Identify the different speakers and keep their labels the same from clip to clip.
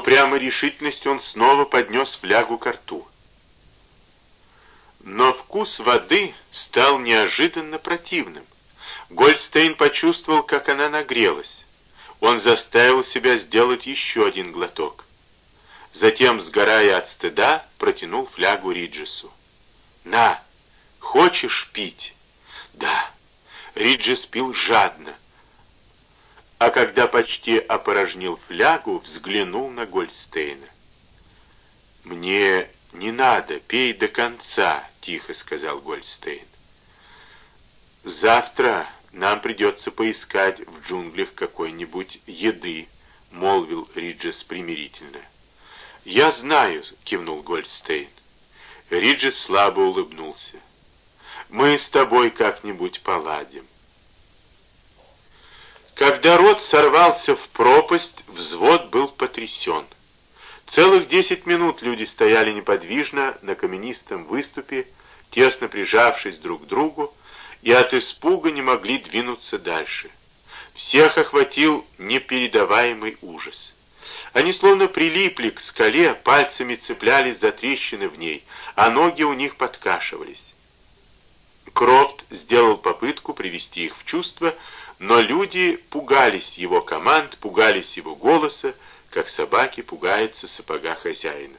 Speaker 1: упрямой решительностью он снова поднес флягу к рту. Но вкус воды стал неожиданно противным. Гольдстейн почувствовал, как она нагрелась. Он заставил себя сделать еще один глоток. Затем, сгорая от стыда, протянул флягу Риджесу. «На, хочешь пить?» «Да». Риджес пил жадно. А когда почти опорожнил флягу, взглянул на Гольдстейна. «Мне не надо, пей до конца», — тихо сказал Гольдстейн. «Завтра нам придется поискать в джунглях какой-нибудь еды», — молвил Риджес примирительно. «Я знаю», — кивнул Гольдстейн. Риджес слабо улыбнулся. «Мы с тобой как-нибудь поладим». Когда рот сорвался в пропасть, взвод был потрясен. Целых десять минут люди стояли неподвижно на каменистом выступе, тесно прижавшись друг к другу, и от испуга не могли двинуться дальше. Всех охватил непередаваемый ужас. Они словно прилипли к скале, пальцами цеплялись за трещины в ней, а ноги у них подкашивались. Крофт сделал попытку привести их в чувство, но люди пугались его команд, пугались его голоса, как собаки пугаются сапога хозяина.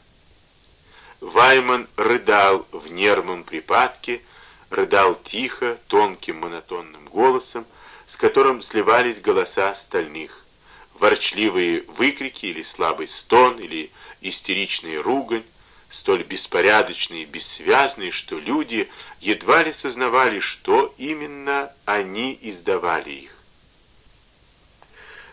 Speaker 1: Вайман рыдал в нервном припадке, рыдал тихо, тонким монотонным голосом, с которым сливались голоса остальных. Ворчливые выкрики или слабый стон, или истеричная ругань, столь беспорядочные бессвязные, что люди едва ли сознавали, что именно они издавали их.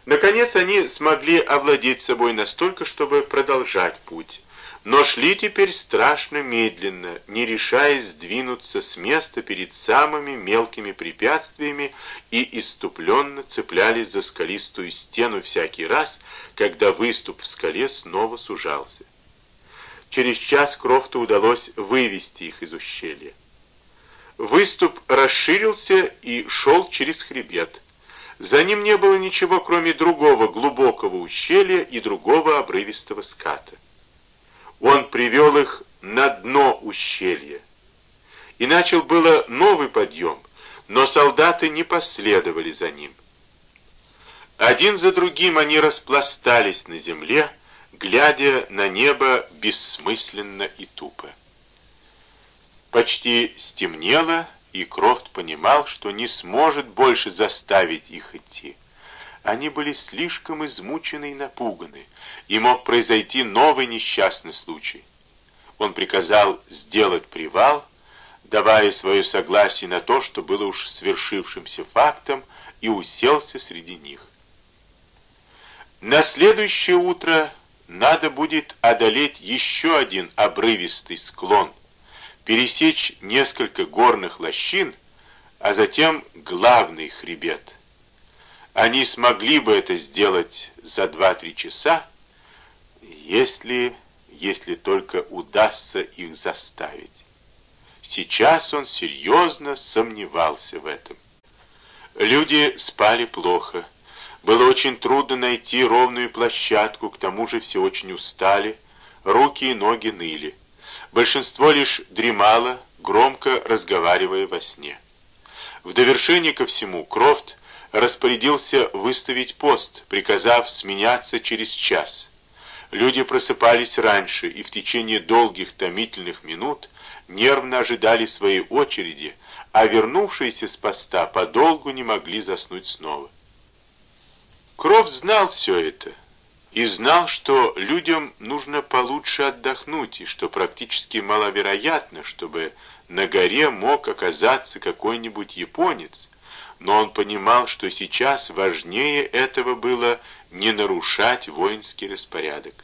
Speaker 1: Наконец они смогли овладеть собой настолько, чтобы продолжать путь но шли теперь страшно медленно, не решаясь сдвинуться с места перед самыми мелкими препятствиями и иступленно цеплялись за скалистую стену всякий раз, когда выступ в скале снова сужался. Через час Крофту удалось вывести их из ущелья. Выступ расширился и шел через хребет. За ним не было ничего, кроме другого глубокого ущелья и другого обрывистого ската. Он привел их на дно ущелья. И начал было новый подъем, но солдаты не последовали за ним. Один за другим они распластались на земле, глядя на небо бессмысленно и тупо. Почти стемнело, и Крофт понимал, что не сможет больше заставить их идти. Они были слишком измучены и напуганы, и мог произойти новый несчастный случай. Он приказал сделать привал, давая свое согласие на то, что было уж свершившимся фактом, и уселся среди них. На следующее утро надо будет одолеть еще один обрывистый склон, пересечь несколько горных лощин, а затем главный хребет — они смогли бы это сделать за два-три часа, если, если только удастся их заставить. Сейчас он серьезно сомневался в этом. Люди спали плохо. Было очень трудно найти ровную площадку, к тому же все очень устали, руки и ноги ныли. Большинство лишь дремало, громко разговаривая во сне. В довершение ко всему Крофт распорядился выставить пост, приказав сменяться через час. Люди просыпались раньше и в течение долгих томительных минут нервно ожидали своей очереди, а вернувшиеся с поста подолгу не могли заснуть снова. Кров знал все это и знал, что людям нужно получше отдохнуть, и что практически маловероятно, чтобы на горе мог оказаться какой-нибудь японец, но он понимал, что сейчас важнее этого было не нарушать воинский распорядок.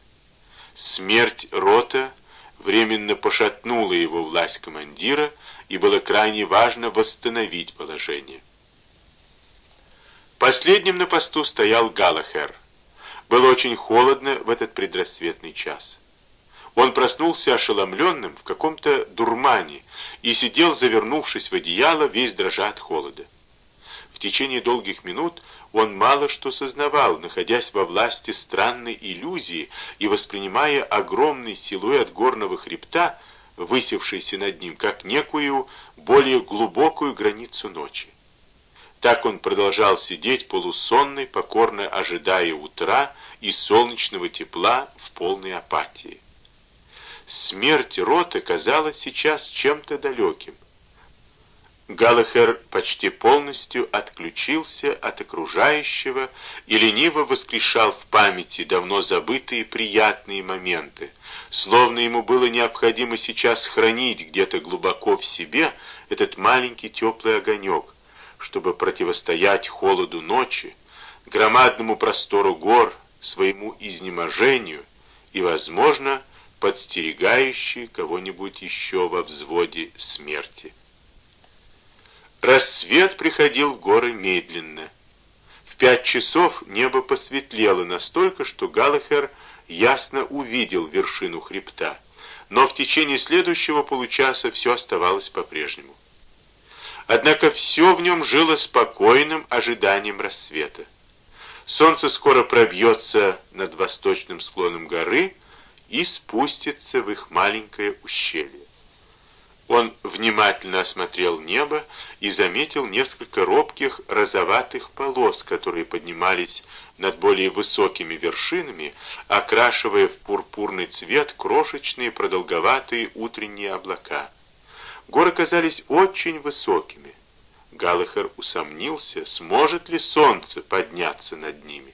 Speaker 1: Смерть рота временно пошатнула его власть командира, и было крайне важно восстановить положение. Последним на посту стоял Галахер. Было очень холодно в этот предрассветный час. Он проснулся ошеломленным в каком-то дурмане и сидел, завернувшись в одеяло, весь дрожа от холода. В течение долгих минут он мало что сознавал, находясь во власти странной иллюзии и воспринимая огромный силуэт горного хребта, высевшийся над ним, как некую более глубокую границу ночи. Так он продолжал сидеть полусонный, покорно ожидая утра и солнечного тепла в полной апатии. Смерть Рота казалась сейчас чем-то далеким. Галлахер почти полностью отключился от окружающего и лениво воскрешал в памяти давно забытые приятные моменты, словно ему было необходимо сейчас хранить где-то глубоко в себе этот маленький теплый огонек, чтобы противостоять холоду ночи, громадному простору гор, своему изнеможению и, возможно, подстерегающий кого-нибудь еще во взводе смерти. Рассвет приходил в горы медленно. В пять часов небо посветлело настолько, что Галлахер ясно увидел вершину хребта, но в течение следующего получаса все оставалось по-прежнему. Однако все в нем жило спокойным ожиданием рассвета. Солнце скоро пробьется над восточным склоном горы и спустится в их маленькое ущелье. Он внимательно осмотрел небо и заметил несколько робких розоватых полос, которые поднимались над более высокими вершинами, окрашивая в пурпурный цвет крошечные продолговатые утренние облака. Горы казались очень высокими. Галлахер усомнился, сможет ли солнце подняться над ними.